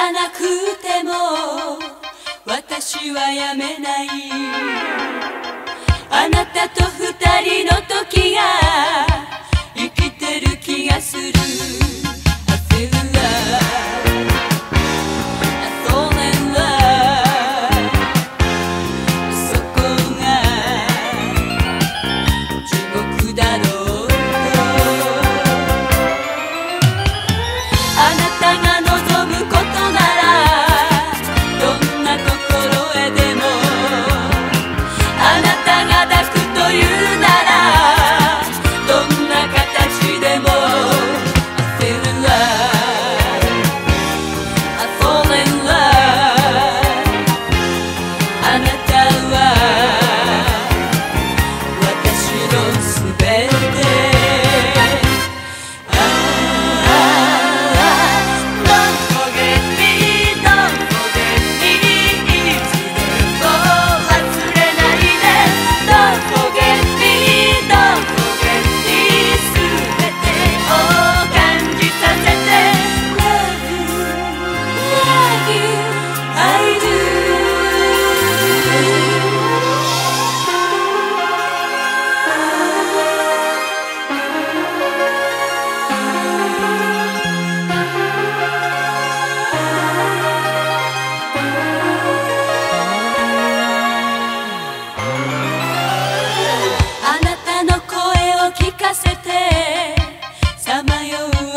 さなくても私はやめない。あなたと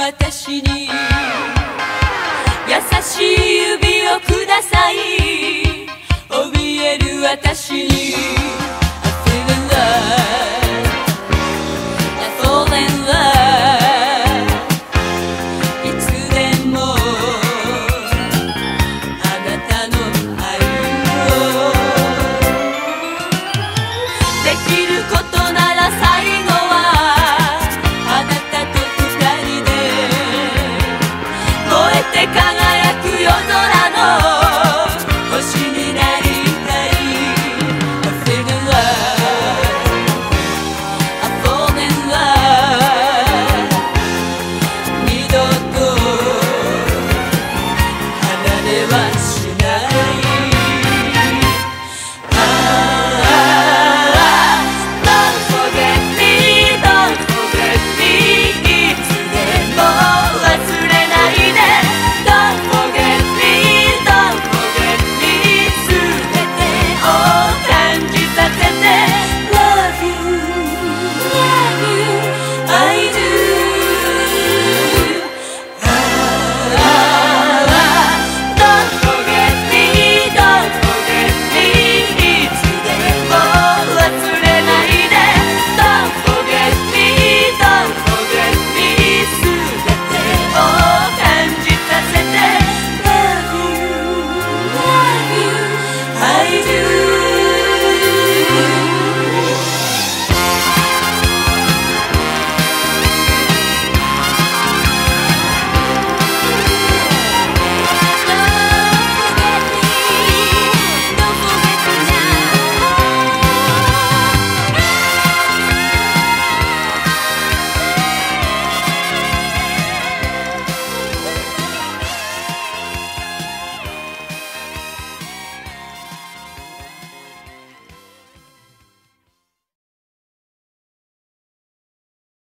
私に。優しい指をください。怯える私に。